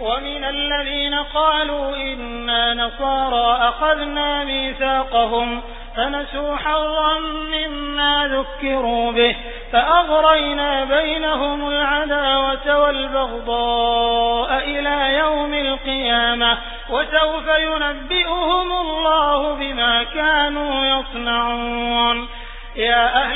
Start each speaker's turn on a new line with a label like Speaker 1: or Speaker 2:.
Speaker 1: ومن الذين قالوا إنا نصارى أخذنا ميثاقهم فنسوا حظا مما ذكروا به فأغرينا بينهم العداوة والبغضاء إلى يوم القيامة وسوف ينبئهم الله بما كانوا يصنعون. يا أهل